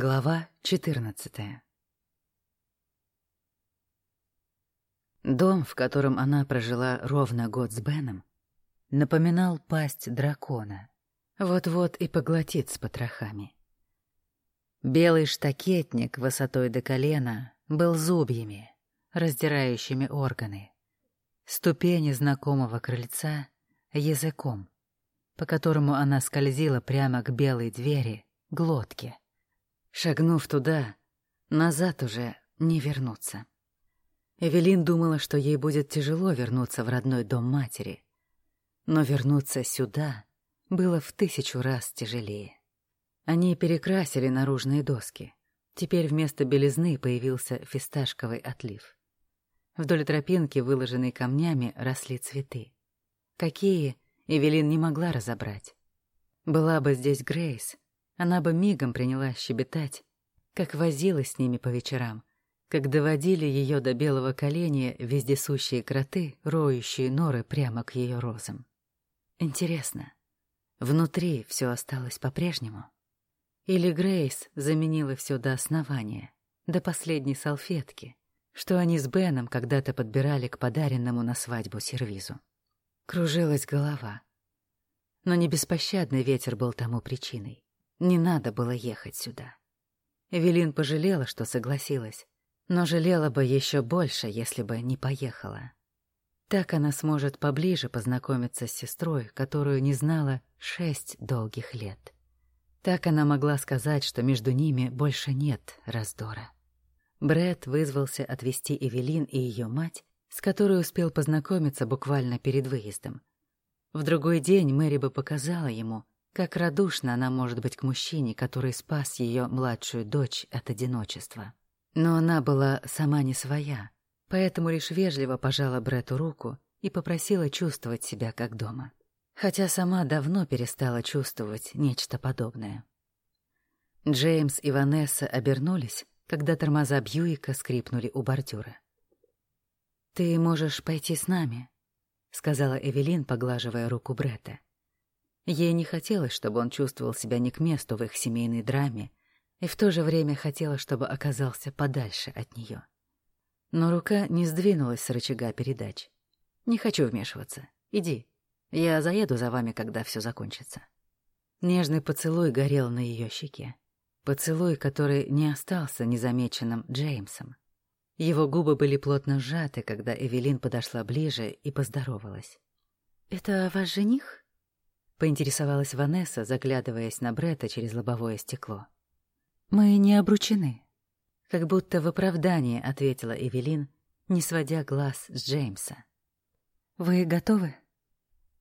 Глава 14 Дом, в котором она прожила ровно год с Беном, напоминал пасть дракона. Вот-вот и поглотит с потрохами. Белый штакетник высотой до колена был зубьями, раздирающими органы. Ступени знакомого крыльца — языком, по которому она скользила прямо к белой двери, глотке. Шагнув туда, назад уже не вернуться. Эвелин думала, что ей будет тяжело вернуться в родной дом матери. Но вернуться сюда было в тысячу раз тяжелее. Они перекрасили наружные доски. Теперь вместо белизны появился фисташковый отлив. Вдоль тропинки, выложенной камнями, росли цветы. Какие, Эвелин не могла разобрать. Была бы здесь Грейс, она бы мигом принялась щебетать, как возилась с ними по вечерам, как доводили ее до белого коленя вездесущие кроты, роющие норы прямо к ее розам. Интересно, внутри все осталось по-прежнему? Или Грейс заменила все до основания, до последней салфетки, что они с Беном когда-то подбирали к подаренному на свадьбу сервизу? Кружилась голова. Но не беспощадный ветер был тому причиной. Не надо было ехать сюда. Эвелин пожалела, что согласилась, но жалела бы еще больше, если бы не поехала. Так она сможет поближе познакомиться с сестрой, которую не знала шесть долгих лет. Так она могла сказать, что между ними больше нет раздора. Бред вызвался отвезти Эвелин и ее мать, с которой успел познакомиться буквально перед выездом. В другой день Мэри бы показала ему, как радушна она может быть к мужчине, который спас ее младшую дочь от одиночества. Но она была сама не своя, поэтому лишь вежливо пожала Брету руку и попросила чувствовать себя как дома. Хотя сама давно перестала чувствовать нечто подобное. Джеймс и Ванесса обернулись, когда тормоза Бьюика скрипнули у бордюра. «Ты можешь пойти с нами», — сказала Эвелин, поглаживая руку Бретта. Ей не хотелось, чтобы он чувствовал себя не к месту в их семейной драме, и в то же время хотела, чтобы оказался подальше от нее. Но рука не сдвинулась с рычага передач. «Не хочу вмешиваться. Иди. Я заеду за вами, когда все закончится». Нежный поцелуй горел на ее щеке. Поцелуй, который не остался незамеченным Джеймсом. Его губы были плотно сжаты, когда Эвелин подошла ближе и поздоровалась. «Это ваш жених?» Поинтересовалась Ванесса, заглядываясь на Бретта через лобовое стекло. Мы не обручены, как будто в оправдание ответила Эвелин, не сводя глаз с Джеймса. Вы готовы?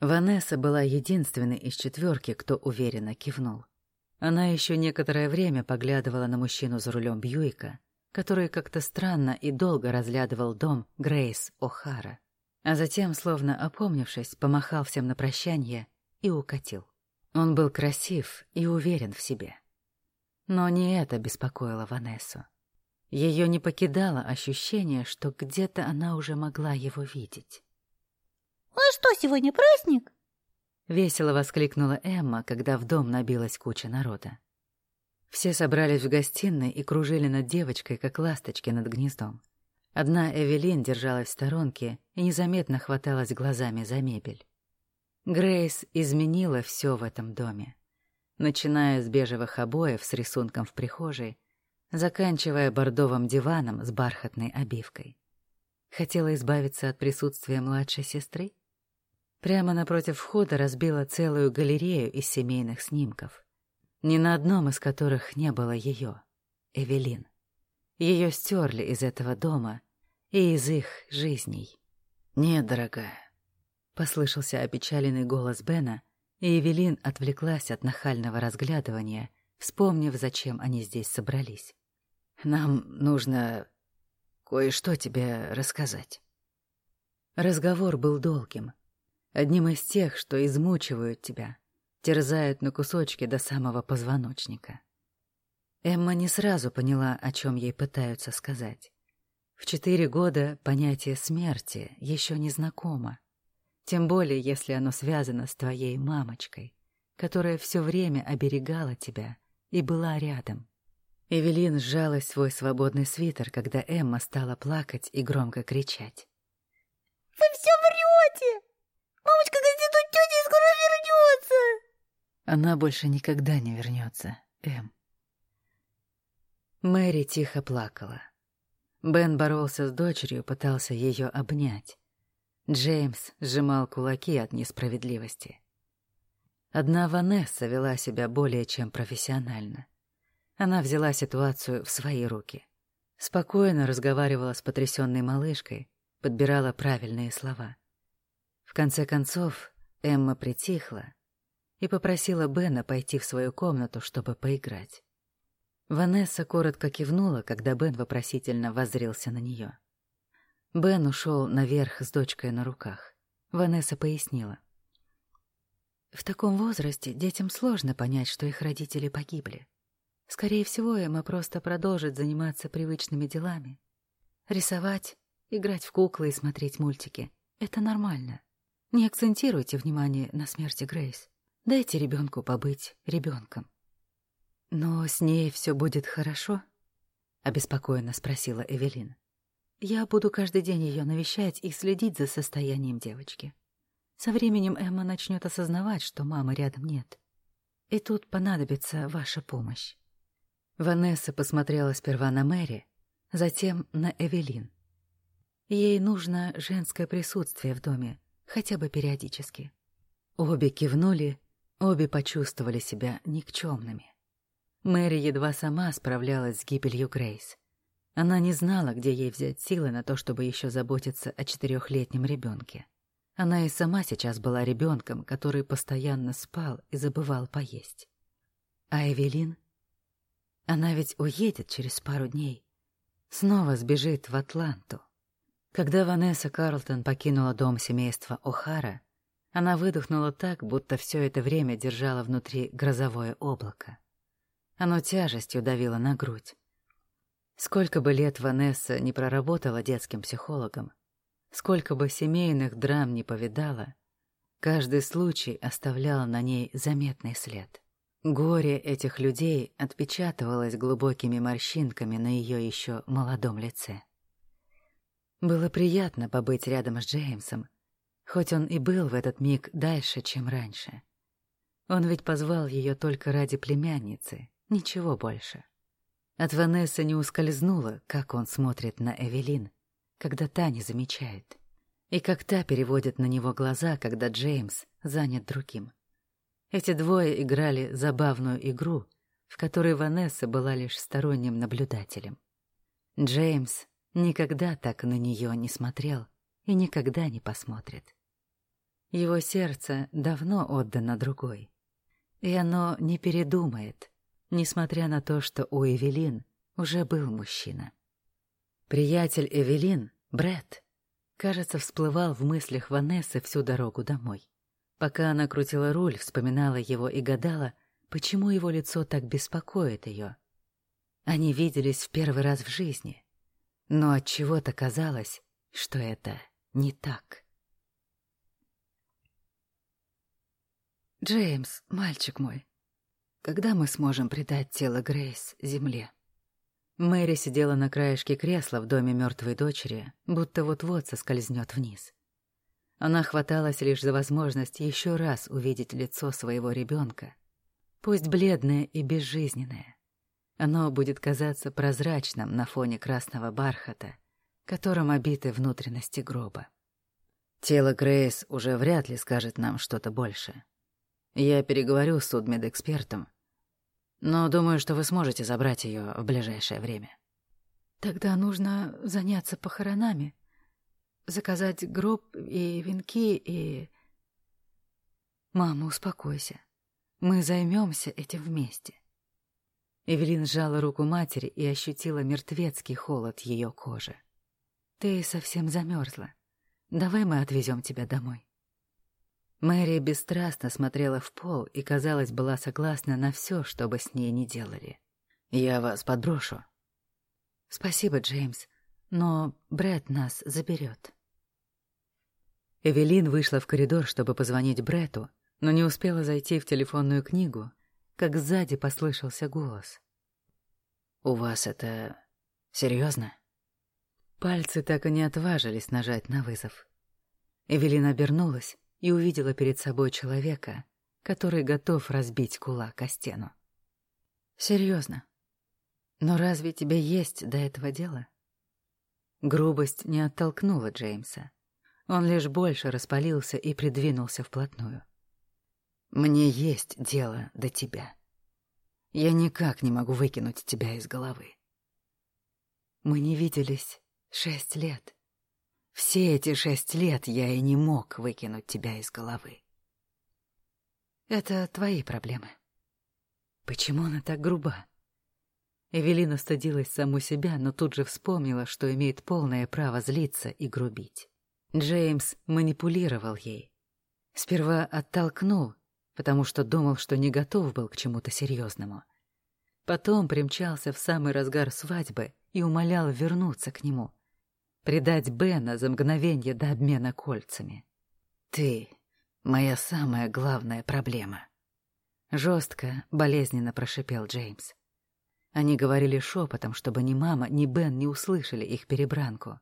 Ванесса была единственной из четверки, кто уверенно кивнул. Она еще некоторое время поглядывала на мужчину за рулем Бьюика, который как-то странно и долго разглядывал дом Грейс О'Хара, а затем, словно опомнившись, помахал всем на прощание и укатил. Он был красив и уверен в себе. Но не это беспокоило Ванессу. Ее не покидало ощущение, что где-то она уже могла его видеть. «А что, сегодня праздник?» Весело воскликнула Эмма, когда в дом набилась куча народа. Все собрались в гостиной и кружили над девочкой, как ласточки над гнездом. Одна Эвелин держалась в сторонке и незаметно хваталась глазами за мебель. Грейс изменила все в этом доме, начиная с бежевых обоев с рисунком в прихожей, заканчивая бордовым диваном с бархатной обивкой. Хотела избавиться от присутствия младшей сестры? Прямо напротив входа разбила целую галерею из семейных снимков, ни на одном из которых не было ее, Эвелин. Ее стерли из этого дома и из их жизней. Нет, дорогая, Послышался опечаленный голос Бена, и Эвелин отвлеклась от нахального разглядывания, вспомнив, зачем они здесь собрались. «Нам нужно кое-что тебе рассказать». Разговор был долгим, одним из тех, что измучивают тебя, терзают на кусочки до самого позвоночника. Эмма не сразу поняла, о чем ей пытаются сказать. В четыре года понятие смерти еще не знакомо. Тем более, если оно связано с твоей мамочкой, которая все время оберегала тебя и была рядом. Эвелин сжалась в свой свободный свитер, когда Эмма стала плакать и громко кричать. «Вы все врете! Мамочка гостит у тети и скоро вернется!» Она больше никогда не вернется, Эм. Мэри тихо плакала. Бен боролся с дочерью, пытался ее обнять. Джеймс сжимал кулаки от несправедливости. Одна Ванесса вела себя более чем профессионально — она взяла ситуацию в свои руки. Спокойно разговаривала с потрясенной малышкой, подбирала правильные слова. В конце концов, Эмма притихла и попросила Бена пойти в свою комнату, чтобы поиграть. Ванесса коротко кивнула, когда Бен вопросительно воззрился на нее. Бен ушел наверх с дочкой на руках. Ванесса пояснила. В таком возрасте детям сложно понять, что их родители погибли. Скорее всего, Эмма просто продолжит заниматься привычными делами. Рисовать, играть в куклы и смотреть мультики — это нормально. Не акцентируйте внимание на смерти Грейс. Дайте ребенку побыть ребенком. Но с ней все будет хорошо? Обеспокоенно спросила Эвелин. Я буду каждый день ее навещать и следить за состоянием девочки. Со временем Эмма начнет осознавать, что мамы рядом нет. И тут понадобится ваша помощь. Ванесса посмотрела сперва на Мэри, затем на Эвелин. Ей нужно женское присутствие в доме, хотя бы периодически. Обе кивнули, обе почувствовали себя никчемными. Мэри едва сама справлялась с гибелью Грейс. Она не знала, где ей взять силы на то, чтобы еще заботиться о четырехлетнем ребенке. Она и сама сейчас была ребенком, который постоянно спал и забывал поесть. А Эвелин она ведь уедет через пару дней. Снова сбежит в Атланту. Когда Ванесса Карлтон покинула дом семейства О'Хара, она выдохнула так, будто все это время держала внутри грозовое облако. Оно тяжестью давило на грудь. Сколько бы лет Ванесса не проработала детским психологом, сколько бы семейных драм не повидала, каждый случай оставлял на ней заметный след. Горе этих людей отпечатывалось глубокими морщинками на ее еще молодом лице. Было приятно побыть рядом с Джеймсом, хоть он и был в этот миг дальше, чем раньше. Он ведь позвал ее только ради племянницы, ничего больше. От Ванессы не ускользнуло, как он смотрит на Эвелин, когда та не замечает, и как та переводит на него глаза, когда Джеймс занят другим. Эти двое играли забавную игру, в которой Ванесса была лишь сторонним наблюдателем. Джеймс никогда так на нее не смотрел и никогда не посмотрит. Его сердце давно отдано другой, и оно не передумает, несмотря на то, что у Эвелин уже был мужчина. Приятель Эвелин, Брэд, кажется, всплывал в мыслях Ванессы всю дорогу домой. Пока она крутила руль, вспоминала его и гадала, почему его лицо так беспокоит ее. Они виделись в первый раз в жизни, но от чего-то казалось, что это не так. Джеймс, мальчик мой, когда мы сможем предать тело Грейс земле? Мэри сидела на краешке кресла в доме мертвой дочери, будто вот-вот соскользнет вниз. Она хваталась лишь за возможность еще раз увидеть лицо своего ребенка, пусть бледное и безжизненное. Оно будет казаться прозрачным на фоне красного бархата, которым обиты внутренности гроба. Тело Грейс уже вряд ли скажет нам что-то больше. Я переговорю с судмедэкспертом, но думаю, что вы сможете забрать ее в ближайшее время. Тогда нужно заняться похоронами, заказать гроб и венки и... Мама, успокойся. Мы займемся этим вместе. Эвелин сжала руку матери и ощутила мертвецкий холод ее кожи. Ты совсем замерзла. Давай мы отвезем тебя домой. Мэри бесстрастно смотрела в пол и, казалось, была согласна на все, что бы с ней ни делали. «Я вас подброшу». «Спасибо, Джеймс, но Брэд нас заберет». Эвелин вышла в коридор, чтобы позвонить Брету, но не успела зайти в телефонную книгу, как сзади послышался голос. У вас это серьезно? Пальцы так и не отважились нажать на вызов. Эвелина обернулась и увидела перед собой человека, который готов разбить кулак о стену. Серьезно. Но разве тебе есть до этого дело? Грубость не оттолкнула Джеймса. Он лишь больше распалился и придвинулся вплотную. Мне есть дело до тебя. Я никак не могу выкинуть тебя из головы. Мы не виделись шесть лет. Все эти шесть лет я и не мог выкинуть тебя из головы. Это твои проблемы. Почему она так груба? Эвелина стыдилась саму себя, но тут же вспомнила, что имеет полное право злиться и грубить. Джеймс манипулировал ей. Сперва оттолкнул, потому что думал, что не готов был к чему-то серьезному. Потом примчался в самый разгар свадьбы и умолял вернуться к нему, предать Бена за мгновение до обмена кольцами. «Ты — моя самая главная проблема», — жестко, болезненно прошипел Джеймс. Они говорили шепотом, чтобы ни мама, ни Бен не услышали их перебранку.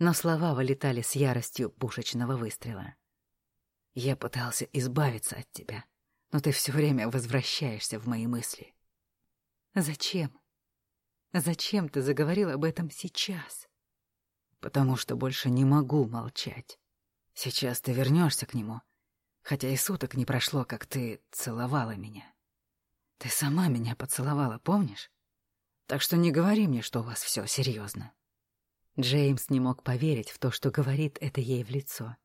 Но слова вылетали с яростью пушечного выстрела. «Я пытался избавиться от тебя, но ты все время возвращаешься в мои мысли». «Зачем? Зачем ты заговорил об этом сейчас?» «Потому что больше не могу молчать. Сейчас ты вернешься к нему, хотя и суток не прошло, как ты целовала меня. Ты сама меня поцеловала, помнишь? Так что не говори мне, что у вас все серьезно. Джеймс не мог поверить в то, что говорит это ей в лицо.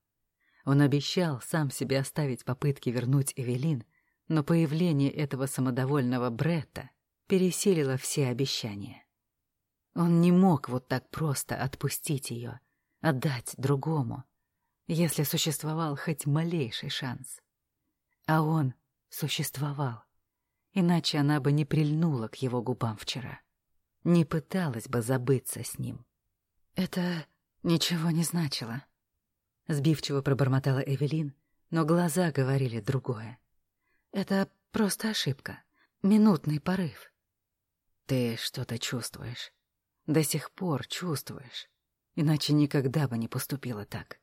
Он обещал сам себе оставить попытки вернуть Эвелин, но появление этого самодовольного Бретта пересилило все обещания. Он не мог вот так просто отпустить ее, отдать другому, если существовал хоть малейший шанс. А он существовал, иначе она бы не прильнула к его губам вчера не пыталась бы забыться с ним. Это ничего не значило. Сбивчиво пробормотала Эвелин, но глаза говорили другое. Это просто ошибка, минутный порыв. Ты что-то чувствуешь. До сих пор чувствуешь. Иначе никогда бы не поступила так.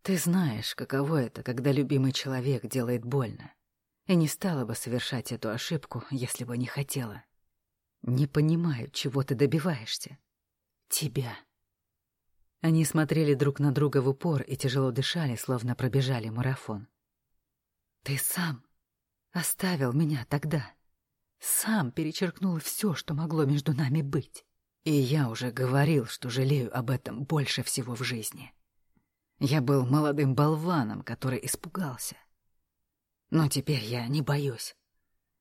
Ты знаешь, каково это, когда любимый человек делает больно. И не стала бы совершать эту ошибку, если бы не хотела. Не понимаю, чего ты добиваешься. Тебя. Они смотрели друг на друга в упор и тяжело дышали, словно пробежали марафон. Ты сам оставил меня тогда. Сам перечеркнул все, что могло между нами быть. И я уже говорил, что жалею об этом больше всего в жизни. Я был молодым болваном, который испугался. Но теперь я не боюсь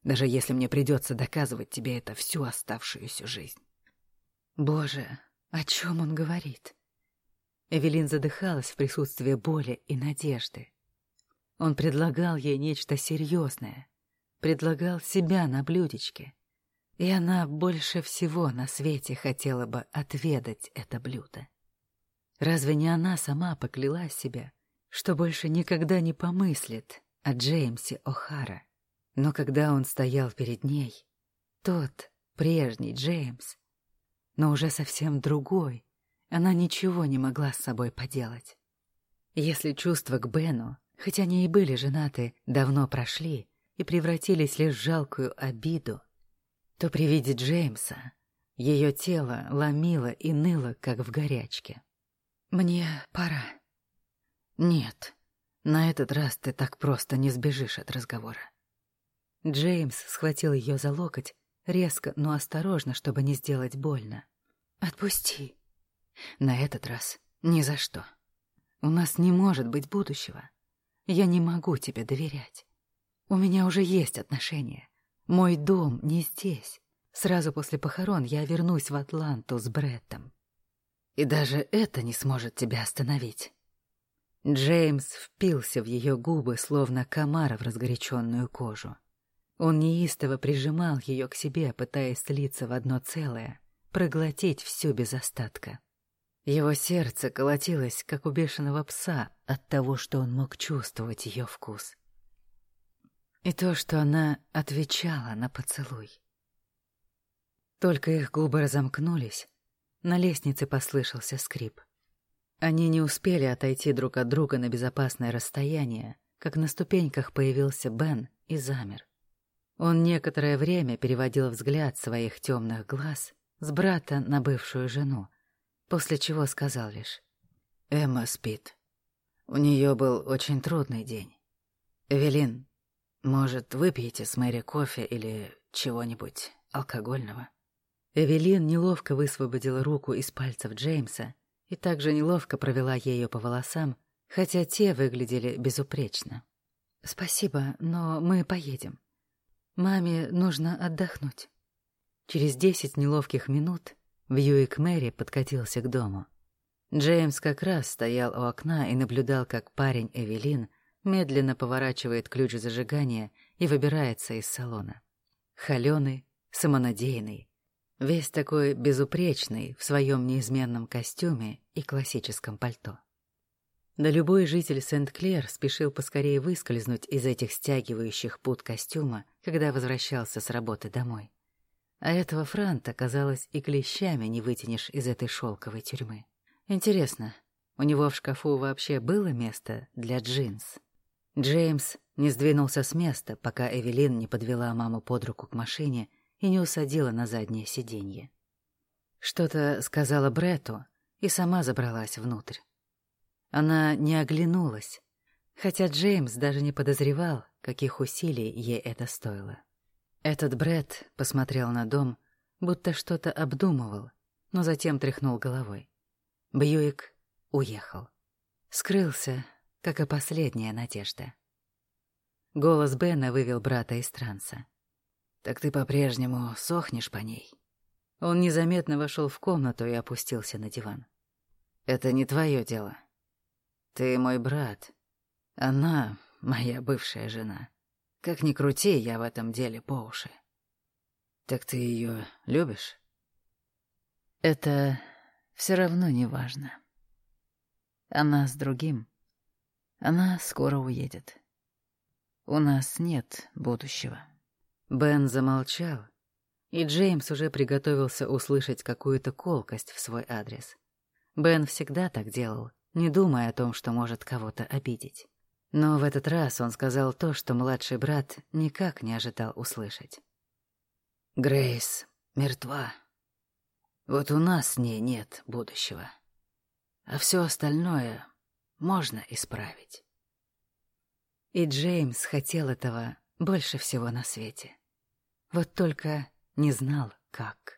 даже если мне придется доказывать тебе это всю оставшуюся жизнь. Боже, о чем он говорит? Эвелин задыхалась в присутствии боли и надежды. Он предлагал ей нечто серьезное, предлагал себя на блюдечке, и она больше всего на свете хотела бы отведать это блюдо. Разве не она сама поклялась себя, что больше никогда не помыслит о Джеймсе О'Хара? Но когда он стоял перед ней, тот, прежний Джеймс, но уже совсем другой, она ничего не могла с собой поделать. Если чувства к Бену, хоть они и были женаты, давно прошли и превратились лишь в жалкую обиду, то при виде Джеймса ее тело ломило и ныло, как в горячке. «Мне пора». «Нет, на этот раз ты так просто не сбежишь от разговора. Джеймс схватил ее за локоть, резко, но осторожно, чтобы не сделать больно. «Отпусти. На этот раз ни за что. У нас не может быть будущего. Я не могу тебе доверять. У меня уже есть отношения. Мой дом не здесь. Сразу после похорон я вернусь в Атланту с Бреттом. И даже это не сможет тебя остановить». Джеймс впился в ее губы, словно комар в разгоряченную кожу. Он неистово прижимал ее к себе, пытаясь слиться в одно целое, проглотить всю без остатка. Его сердце колотилось, как у бешеного пса, от того, что он мог чувствовать ее вкус. И то, что она отвечала на поцелуй. Только их губы разомкнулись, на лестнице послышался скрип. Они не успели отойти друг от друга на безопасное расстояние, как на ступеньках появился Бен и замер. Он некоторое время переводил взгляд своих темных глаз с брата на бывшую жену, после чего сказал лишь «Эмма спит. У нее был очень трудный день. Эвелин, может, выпьете с Мэри кофе или чего-нибудь алкогольного?» Эвелин неловко высвободила руку из пальцев Джеймса и также неловко провела ею по волосам, хотя те выглядели безупречно. «Спасибо, но мы поедем. Маме нужно отдохнуть». Через десять неловких минут Вьюик Мэри подкатился к дому. Джеймс как раз стоял у окна и наблюдал, как парень Эвелин медленно поворачивает ключ зажигания и выбирается из салона. Холёный, самонадеянный, Весь такой безупречный в своем неизменном костюме и классическом пальто. Да любой житель Сент-Клер спешил поскорее выскользнуть из этих стягивающих пут костюма, когда возвращался с работы домой. А этого Франта, казалось, и клещами не вытянешь из этой шелковой тюрьмы. Интересно, у него в шкафу вообще было место для джинс? Джеймс не сдвинулся с места, пока Эвелин не подвела маму под руку к машине и не усадила на заднее сиденье. Что-то сказала Брету и сама забралась внутрь. Она не оглянулась, хотя Джеймс даже не подозревал, каких усилий ей это стоило. Этот Бред посмотрел на дом, будто что-то обдумывал, но затем тряхнул головой. Бьюик уехал. Скрылся, как и последняя надежда. Голос Бена вывел брата из транса. «Так ты по-прежнему сохнешь по ней?» Он незаметно вошел в комнату и опустился на диван. «Это не твое дело. Ты мой брат. Она моя бывшая жена. Как ни крути, я в этом деле по уши. Так ты ее любишь?» «Это все равно не важно. Она с другим. Она скоро уедет. У нас нет будущего». Бен замолчал, и Джеймс уже приготовился услышать какую-то колкость в свой адрес. Бен всегда так делал, не думая о том, что может кого-то обидеть. Но в этот раз он сказал то, что младший брат никак не ожидал услышать. «Грейс мертва. Вот у нас с ней нет будущего. А все остальное можно исправить». И Джеймс хотел этого больше всего на свете. Вот только не знал, как.